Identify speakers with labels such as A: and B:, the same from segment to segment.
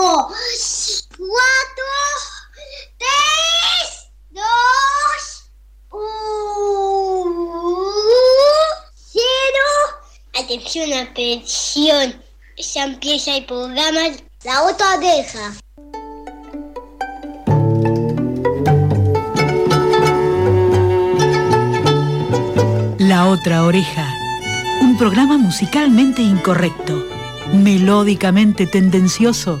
A: Cinco, cuatro, tres, dos, uno, cero. Atención, atención. Ya empieza el programa La otra oreja.
B: La otra oreja. Un programa musicalmente incorrecto, melódicamente tendencioso,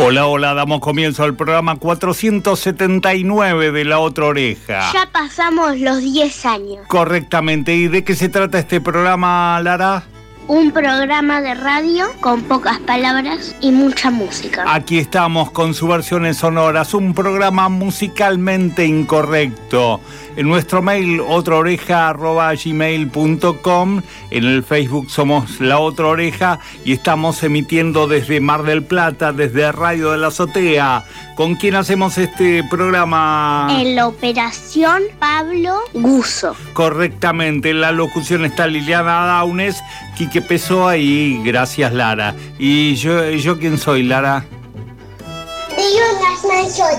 C: Hola, hola, damos comienzo al programa 479 de La Otra Oreja.
A: Ya pasamos los 10 años.
C: Correctamente, ¿y de qué se trata este programa, Lara?
A: Un programa de radio con pocas palabras y mucha música.
C: Aquí estamos con sus versiones sonoras, un programa musicalmente incorrecto. En nuestro mail, otraoreja.gmail.com, en el Facebook somos La Otra Oreja y estamos emitiendo desde Mar del Plata, desde Radio de la Azotea. ¿Con quién hacemos este programa?
A: En la operación Pablo Guso.
C: Correctamente, en la locución está Liliana Daunes, Quique Pessoa y gracias Lara. ¿Y yo, yo quién soy, Lara?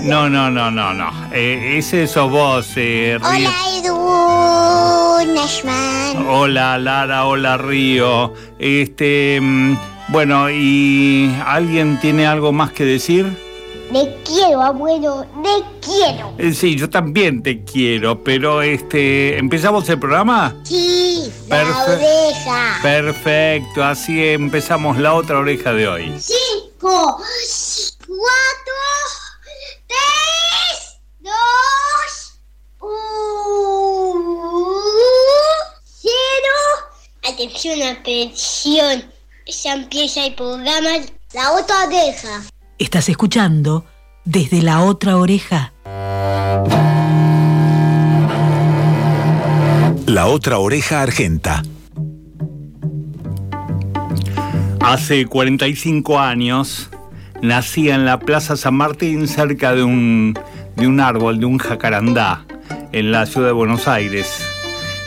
C: No, no, no, no, no. Eh, ese sos vos. Eh,
A: Hola, Edu Nashman.
C: Hola, Lara. Hola, Río. Este, mm, bueno, ¿y alguien tiene algo más que decir?
A: Te quiero, abuelo, te quiero.
C: Eh, sí, yo también te quiero, pero este, ¿empezamos el programa?
A: Sí, la oreja.
C: Perfecto, así empezamos la otra oreja de hoy.
A: Cinco, cuatro, tres, dos, uno, Atención, atención. Ya empieza el programa La otra oreja.
B: Estás escuchando desde la otra oreja.
D: La otra oreja argenta.
C: Hace 45 años nací en la Plaza San Martín cerca de un, de un árbol, de un jacarandá, en la ciudad de Buenos Aires.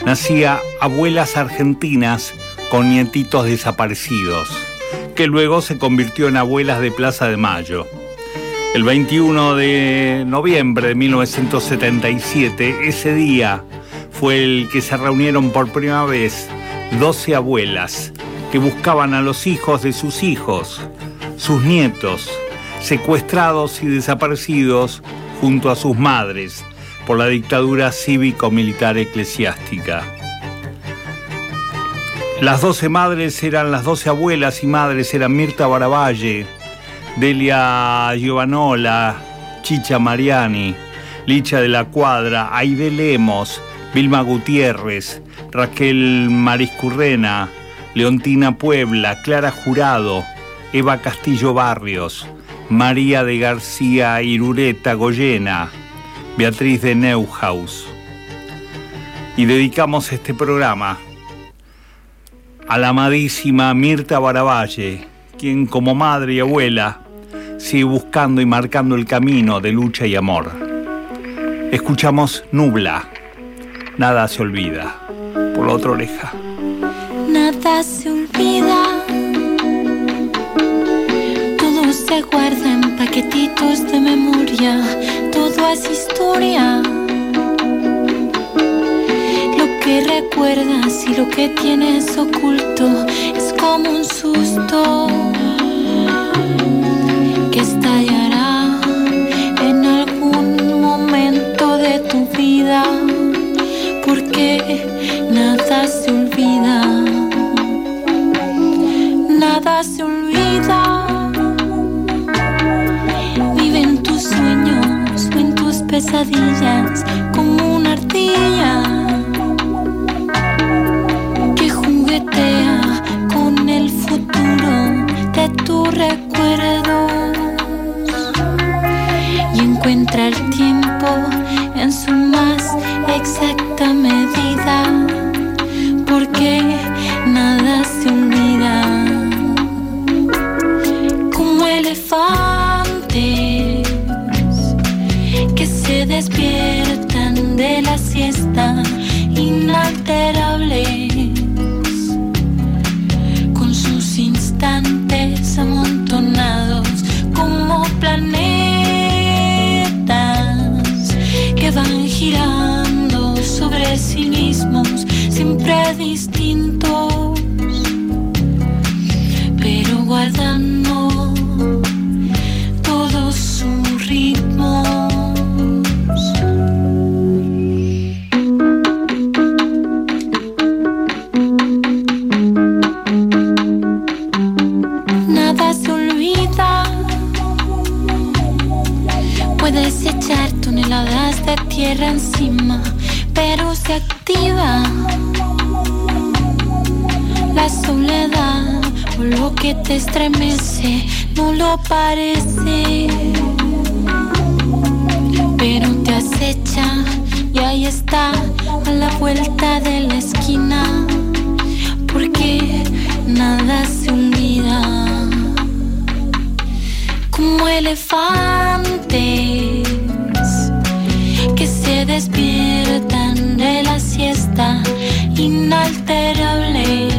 C: Nacía abuelas argentinas con nietitos desaparecidos, que luego se convirtió en abuelas de Plaza de Mayo. El 21 de noviembre de 1977, ese día fue el que se reunieron por primera vez 12 abuelas que buscaban a los hijos de sus hijos, sus nietos, secuestrados y desaparecidos junto a sus madres por la dictadura cívico-militar eclesiástica. Las doce madres eran las doce abuelas y madres eran Mirta Baravalle, Delia Giovanola, Chicha Mariani, Licha de la Cuadra, Aide Lemos, Vilma Gutiérrez, Raquel Mariscurrena, Leontina Puebla, Clara Jurado, Eva Castillo Barrios, María de García Irureta Goyena, Beatriz de Neuhaus. Y dedicamos este programa a la amadísima Mirta Baravalle, quien como madre y abuela sigue buscando y marcando el camino de lucha y amor. Escuchamos Nubla, nada se olvida, por la otra oreja.
E: Nada se olvida, todo se guarda en paquetitos de memoria, todo es historia. Lo que recuerdas y lo que tienes oculto es como un susto girando sobre sí mismos, siempre distintos, pero guardando te estremece, no lo parece, pero te acecha y ahí está a la vuelta de la esquina, porque nada se olvida. Como elefantes que se despiertan de la siesta inalterables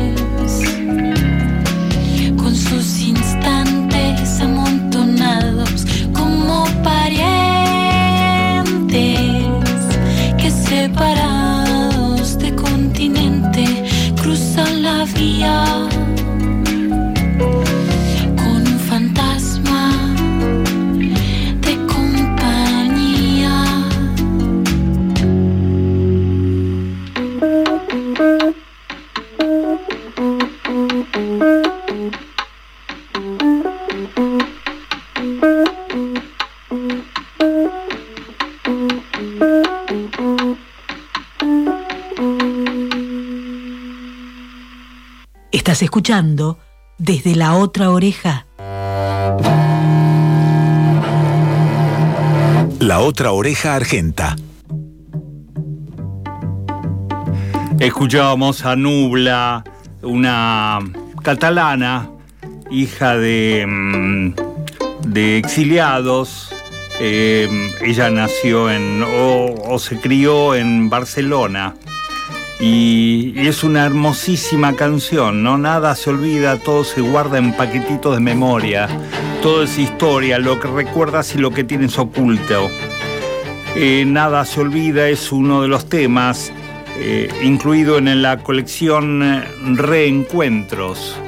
E: la
B: Estás escuchando desde la otra oreja.
D: La otra oreja argenta.
C: Escuchábamos a Nubla, una catalana, hija de, mm, de exiliados. Eh, ella nació en o, o se crió en Barcelona. Y, es una hermosísima canción, ¿no? Nada se olvida, todo se guarda en paquetitos de memoria. Todo es historia, lo que recuerdas y lo que tienes oculto. Eh, Nada se olvida es uno de los temas eh, incluido en la colección eh, Reencuentros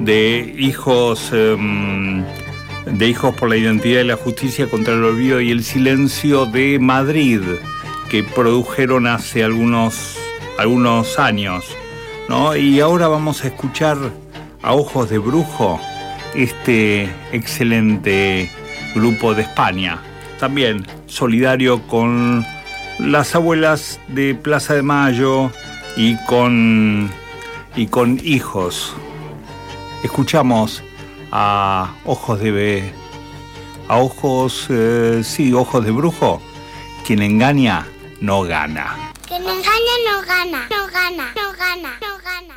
C: de hijos em, de hijos por la identidad y la justicia contra el olvido y el silencio de Madrid que produjeron hace algunos algunos años, ¿no? Y ahora vamos a escuchar a Ojos de Brujo este excelente grupo de España, también solidario con las abuelas de Plaza de Mayo y con, y con hijos. Escuchamos a Ojos de... a Ojos... eh, sí, Ojos de Brujo. Quien engaña, no gana.
A: Quien engaña no gana, no gana, no gana, no gana.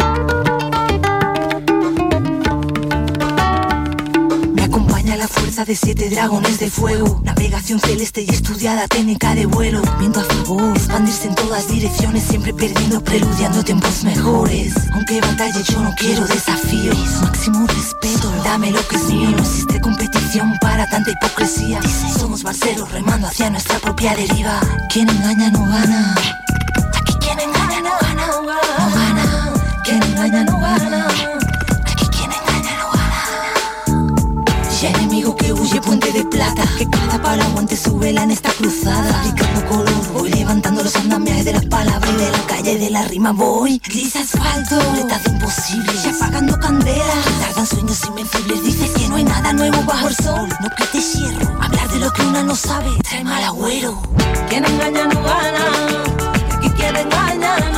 F: Me acompaña la fuerza de siete dragones de fuego. Navegación celeste y estudiada técnica de vuelo. Viento a favor, expandirse en todas direcciones, siempre perdiendo, preludiando tiempos mejores. Aunque batalle, yo no quiero desafíos. Máximo respeto, dame lo que es mío. No existe competición para tanta hipocresía. Somos barceros remando hacia nuestra propia deriva. Quien engaña no gana. Plata Que cada paraguante su vela en esta cruzada. Fabricando color Voy levantando los andamiajes de las palabras Y de la calle de la rima voy. Gris asfalto Letazo imposible Y apagando candelas Que largan sueños invencibles Dices que no hay nada nuevo bajo el sol. No que te cierro Hablar de lo que una no sabe Trae mal agüero. Quien engaña no gana Aquí quien engaña. no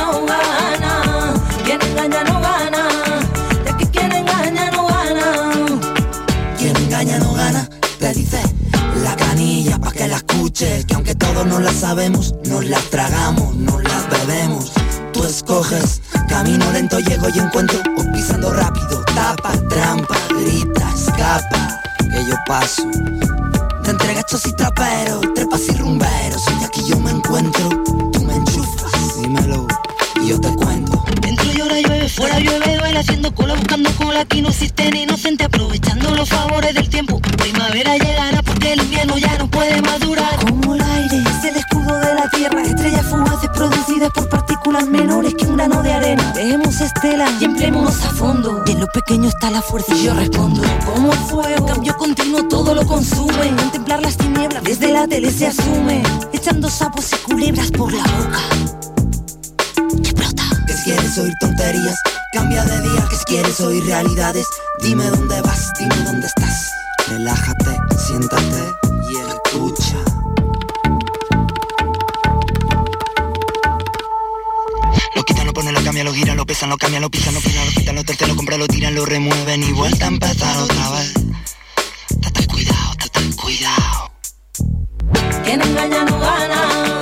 F: que
G: aunque todos no la sabemos, nos las tragamos, nos las bebemos. Tú escoges, camino lento llego y encuentro, o pisando rápido, tapa, trampa, grita, escapa, que yo paso. Te entregas y traperos, trepas y rumberos, y aquí yo me encuentro, tú me enchufas, dímelo, y yo te cuento.
F: Dentro llora llueve, fuera llueve, duele haciendo cola, buscando cola, aquí no existe inocente, aprovechando los favores del tiempo. Primavera llegará porque el invierno ya no
G: tierra, estrellas fugaces producidas por partículas menores que un grano de arena. Vemos estelas y empleémonos a fondo. Y en lo pequeño está la fuerza y yo respondo. Como el fuego, cambio continuo todo lo consume. Contemplar las tinieblas desde la tele se asume. Echando sapos y culebras por la boca. Explota. Que quieres oír tonterías, cambia de día. Que quieres oír realidades, dime dónde vas, dime dónde estás. Relájate, siéntate y escucha. Lo giran, lo pesan, lo cambian, lo pisan, lo pisan, lo quitan, lo terceros, lo compran, lo tiran, lo remueven y vuelta a empezar otra vez. Tata cuidado, tata cuidado.
F: Quien engaña no gana,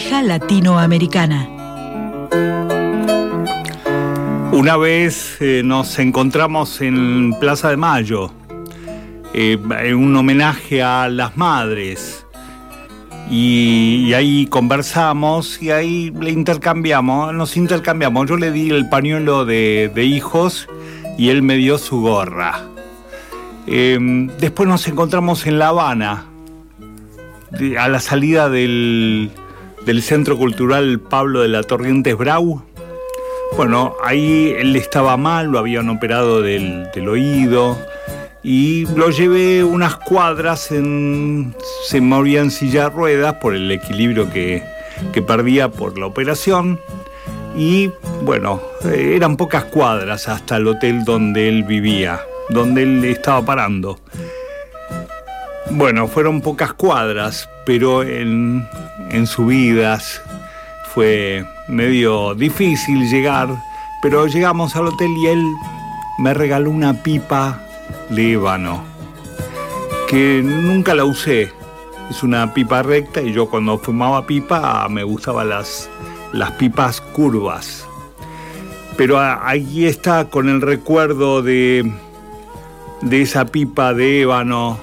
B: latinoamericana.
C: Una vez eh, nos encontramos en Plaza de Mayo, eh, en un homenaje a las madres. Y, ahí conversamos y ahí le intercambiamos, nos intercambiamos. Yo le di el pañuelo de, hijos y él me dio su gorra. Eh, después nos encontramos en La Habana, a la salida del, del Centro Cultural Pablo de la Torrientes Brau. Bueno, ahí él estaba mal, lo habían operado del, oído y lo llevé unas cuadras, en, se movía en silla de ruedas por el equilibrio que, que perdía por la operación y bueno, eh, eran pocas cuadras hasta el hotel donde él vivía, donde él estaba parando. Bueno, fueron pocas cuadras, pero en, en subidas fue medio difícil llegar, pero llegamos al hotel y él me regaló una pipa de ébano, que nunca la usé. Es una pipa recta y yo cuando fumaba pipa me gustaban las, las pipas curvas. Pero ahí está con el recuerdo de, de esa pipa de ébano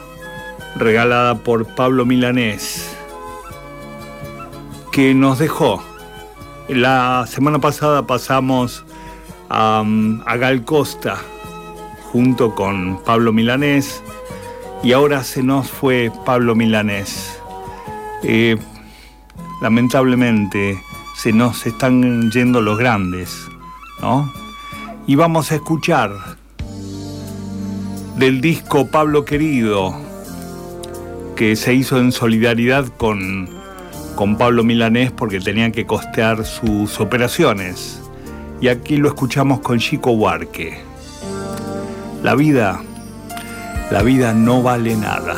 C: regalada por Pablo Milanés, que nos dejó. La semana pasada pasamos a, a Gal Costa junto con Pablo Milanés y ahora se nos fue Pablo Milanés. Eh, lamentablemente se nos están yendo los grandes, ¿no? Y vamos a escuchar del disco Pablo Querido, que se hizo en solidaridad con, con Pablo Milanés porque tenía que costear sus operaciones. Y aquí lo escuchamos con Chico Huarque. La vida, la vida no vale nada.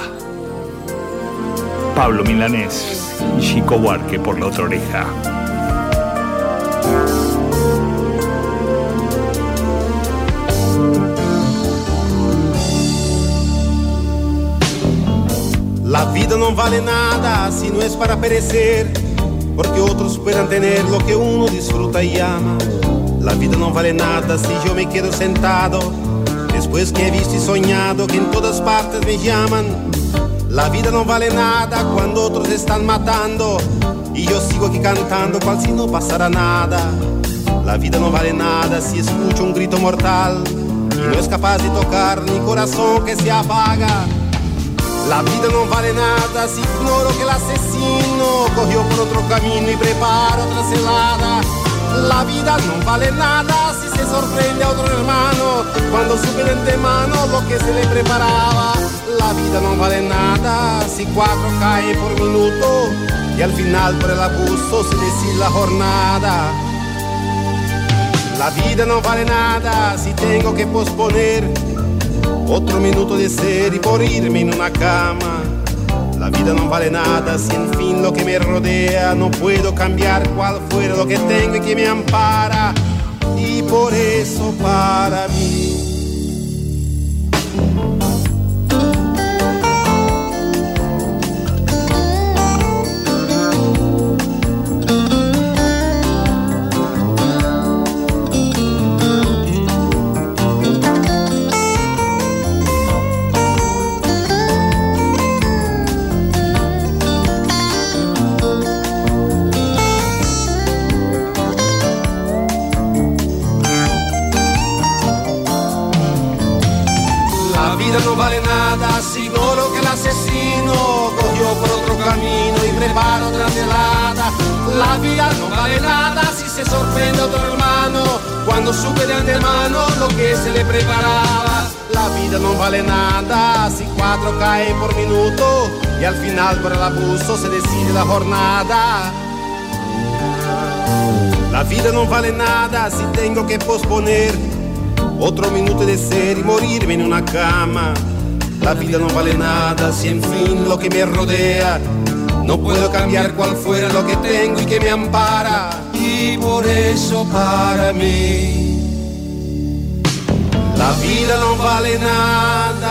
C: Pablo Milanés y Chico Huarque por la otra oreja.
H: La vida no vale nada si no es para perecer, porque otros puedan tener lo que uno disfruta y ama. La vida no vale nada si yo me quedo sentado, después que he visto y soñado que en todas partes me llaman. La vida no vale nada cuando otros están matando y yo sigo aquí cantando cual si no pasara nada. La vida no vale nada si escucho un grito mortal y no es capaz de tocar mi corazón que se apaga. La vida no vale nada si ignoro que el asesino cogió por otro camino y prepara otra celada. La vida no vale nada si se sorprende a otro hermano cuando supe de antemano lo que se le preparaba. La vida no vale nada si cuatro cae por minuto y al final por el abuso se decide la jornada. La vida no vale nada si tengo que posponer otro minuto de ser y morirme en una cama. La vida no vale nada si en fin lo que me rodea no puedo cambiar cual fuera lo que tengo y que me ampara. Y por eso para mí. La vida no vale nada si se sorprende otro hermano cuando supe de antemano lo que se le preparaba. La vida no vale nada si cuatro caen por minuto y al final por el abuso se decide la jornada. La vida no vale nada si tengo que posponer otro minuto de ser y morirme en una cama. La vida no vale nada si en fin lo que me rodea no puedo cambiar cual fuera lo que tengo y que me ampara. Y por eso para mí la vida no vale nada.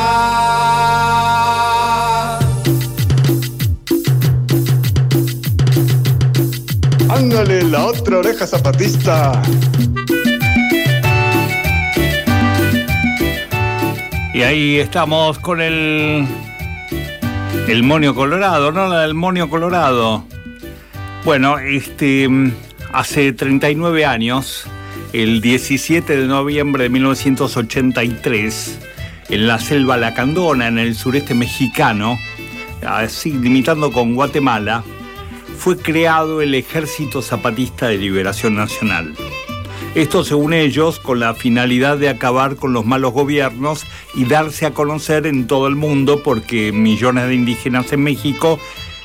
I: Ándale, la otra oreja zapatista.
C: Y ahí estamos con el. El monio colorado, ¿no? La del monio colorado. Bueno, este. Hace 39 años, el 17 de noviembre de 1983, en la selva Lacandona, en el sureste mexicano, así limitando con Guatemala, fue creado el Ejército Zapatista de Liberación Nacional. Esto, según ellos, con la finalidad de acabar con los malos gobiernos y darse a conocer en todo el mundo porque millones de indígenas en México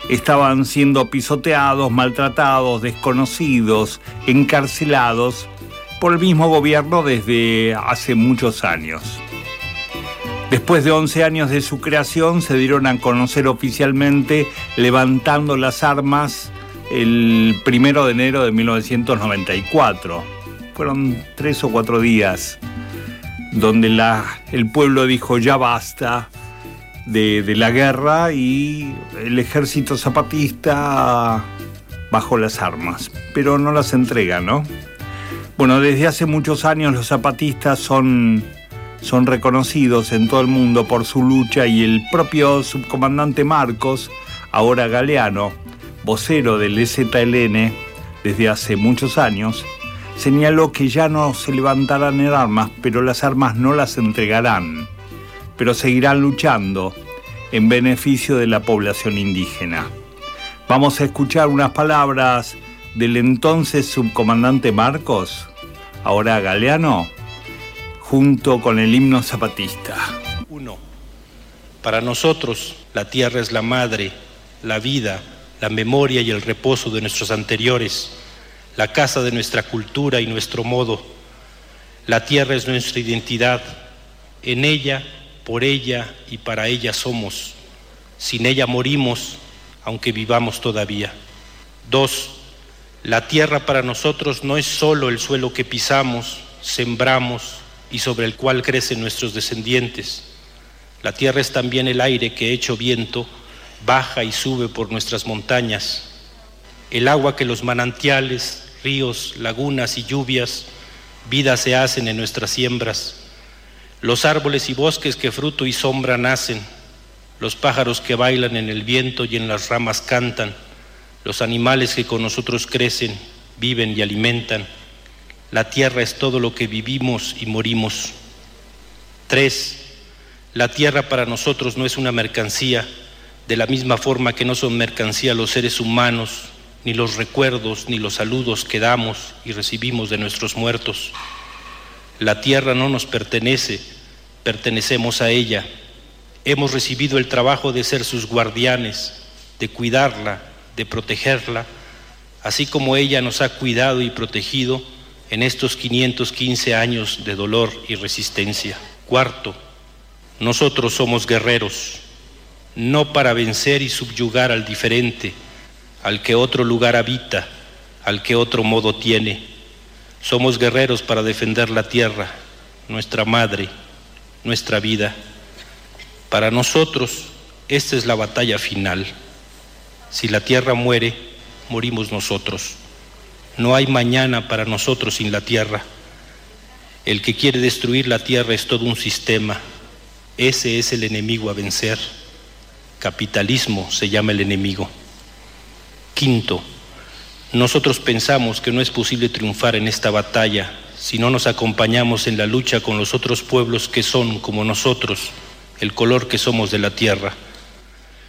C: estaban siendo pisoteados, maltratados, desconocidos, encarcelados por el mismo gobierno desde hace muchos años. Después de 11 años de su creación se dieron a conocer oficialmente levantando las armas el primero de enero de 1994. Fueron tres o cuatro días donde la, el pueblo dijo ya basta de, de la guerra y el ejército zapatista bajó las armas, pero no las entrega, ¿no? Bueno, desde hace muchos años los zapatistas son, son reconocidos en todo el mundo por su lucha y el propio subcomandante Marcos, ahora Galeano, vocero del EZLN desde hace muchos años, señaló que ya no se levantarán en armas, pero las armas no las entregarán, pero seguirán luchando en beneficio de la población indígena. Vamos a escuchar unas palabras del entonces subcomandante Marcos, ahora Galeano, junto con el himno zapatista.
J: Uno, para nosotros la tierra es la madre, la vida, la memoria y el reposo de nuestros anteriores, la casa de nuestra cultura y nuestro modo. La tierra es nuestra identidad. En ella, por ella y para ella somos. Sin ella morimos, aunque vivamos todavía. Dos, la tierra para nosotros no es solo el suelo que pisamos, sembramos y sobre el cual crecen nuestros descendientes. La tierra es también el aire que, hecho viento, baja y sube por nuestras montañas, el agua que los manantiales, ríos, lagunas y lluvias, vida se hacen en nuestras siembras, los árboles y bosques que fruto y sombra nacen, los pájaros que bailan en el viento y en las ramas cantan, los animales que con nosotros crecen, viven y alimentan. La tierra es todo lo que vivimos y morimos. Tres, la tierra para nosotros no es una mercancía, de la misma forma que no son mercancía los seres humanos, ni los recuerdos, ni los saludos que damos y recibimos de nuestros muertos. La tierra no nos pertenece, pertenecemos a ella. Hemos recibido el trabajo de ser sus guardianes, de cuidarla, de protegerla, así como ella nos ha cuidado y protegido en estos 515 años de dolor y resistencia. Cuarto, nosotros somos guerreros, no para vencer y subyugar al diferente, al que otro lugar habita, al que otro modo tiene. Somos guerreros para defender la tierra, nuestra madre, nuestra vida. Para nosotros, esta es la batalla final. Si la tierra muere, morimos nosotros. No hay mañana para nosotros sin la tierra. El que quiere destruir la tierra es todo un sistema. Ese es el enemigo a vencer. Capitalismo se llama el enemigo. Quinto, nosotros pensamos que no es posible triunfar en esta batalla si no nos acompañamos en la lucha con los otros pueblos que son, como nosotros, el color que somos de la tierra.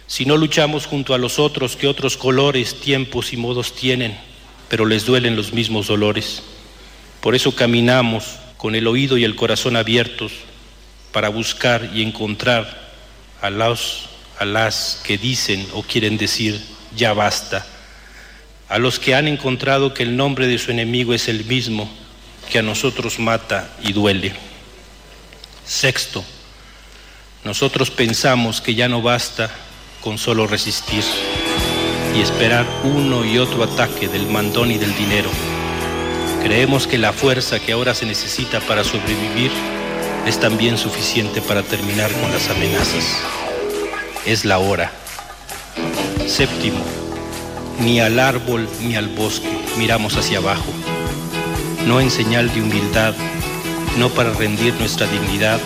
J: Si no luchamos junto a los otros que otros colores, tiempos y modos tienen, pero les duelen los mismos dolores. Por eso caminamos con el oído y el corazón abiertos para buscar y encontrar a los, a las que dicen o quieren decir ya basta a los que han encontrado que el nombre de su enemigo es el mismo que a nosotros mata y duele. Sexto, nosotros pensamos que ya no basta con solo resistir y esperar uno y otro ataque del mandón y del dinero. Creemos que la fuerza que ahora se necesita para sobrevivir es también suficiente para terminar con las amenazas. Es la hora. Séptimo, ni al árbol ni al bosque miramos hacia abajo, no en señal de humildad, no para rendir nuestra dignidad,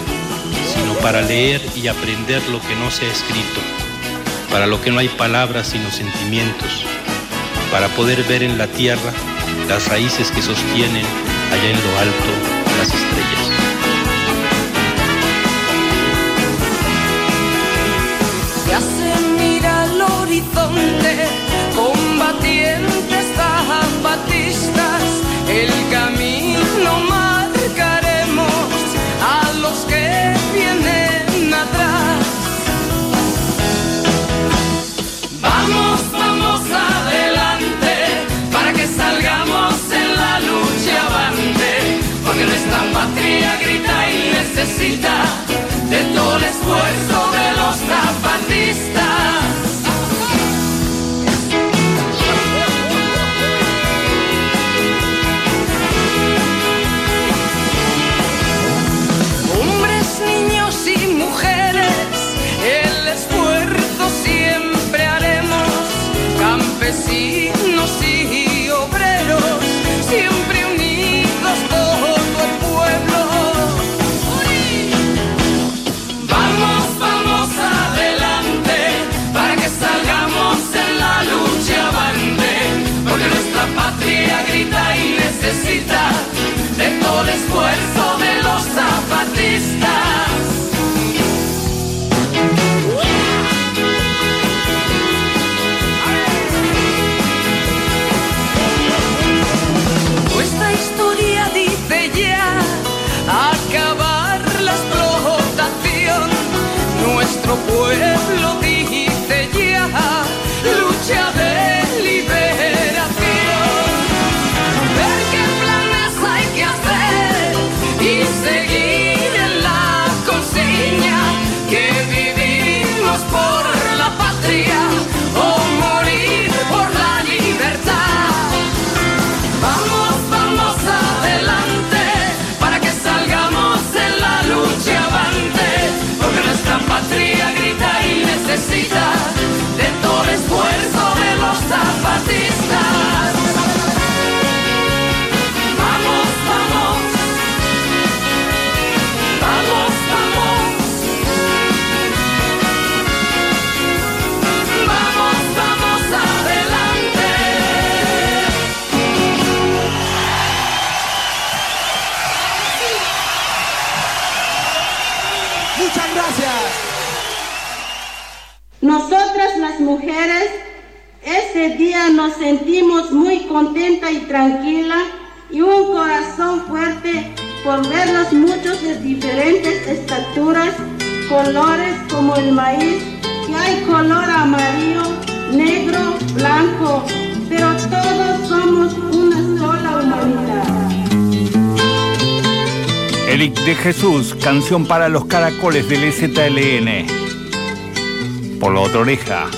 J: sino para leer y aprender lo que no se ha escrito, para lo que no hay palabras sino sentimientos, para poder ver en la tierra las raíces que sostienen allá en lo alto las estrellas.
K: Horizonte combatientes zapatistas, el camino marcaremos a los que vienen atrás. Vamos, vamos adelante para que salgamos en la lucha avante, porque nuestra patria grita y necesita de todo el esfuerzo de los zapatistas. Pueblo dice ya lucha
L: Nosotras las mujeres ese día nos sentimos muy contenta y tranquila y un corazón fuerte por verlos muchos de diferentes estaturas, colores como el maíz, que hay color amarillo, negro, blanco, pero todos somos una sola humanidad.
C: Eric de Jesús, canción para los caracoles del EZLN. Por la otra oreja.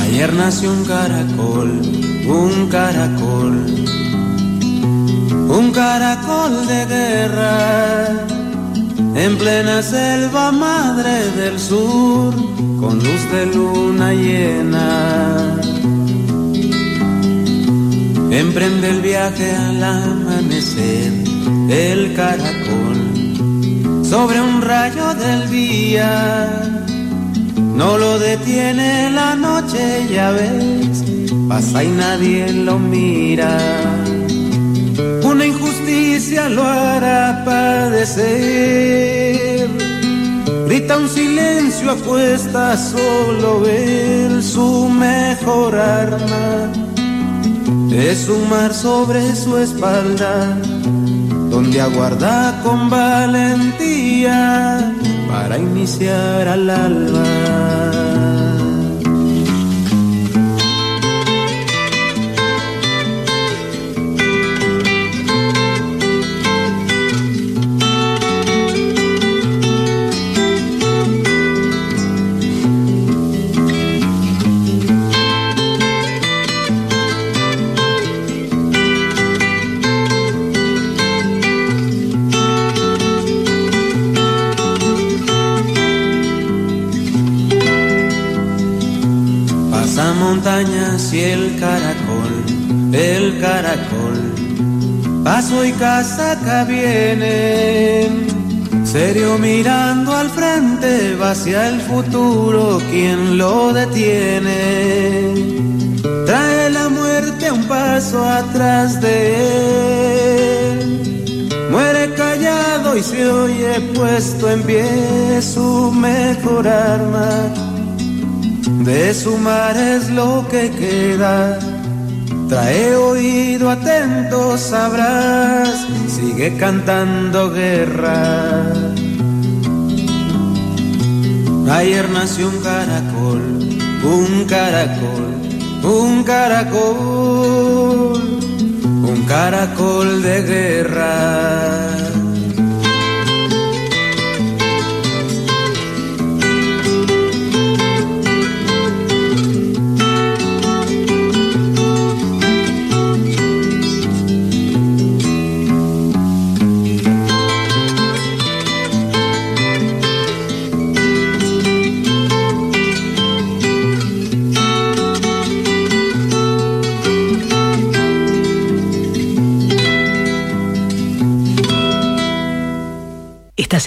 M: Ayer nació un caracol, un caracol, un caracol de guerra, en plena selva madre del sur, con luz de luna llena. Emprende el viaje al amanecer, el caracol, sobre un rayo del día. No lo detiene la noche, ya ves, pasa y nadie lo mira. Una injusticia lo hará padecer. Grita un silencio apuesta, solo ver su mejor arma. Es un mar sobre su espalda, donde aguarda con valentía para iniciar al alba. Paso y casaca vienen, serio mirando al frente, va hacia el futuro, quien lo detiene? Trae la muerte un paso atrás de él, muere callado y se oye puesto en pie su mejor arma. De su mar es lo que queda. Trae oído atento, sabrás. Sigue cantando guerra. Ayer nació un caracol, un caracol, un caracol, un caracol de guerra.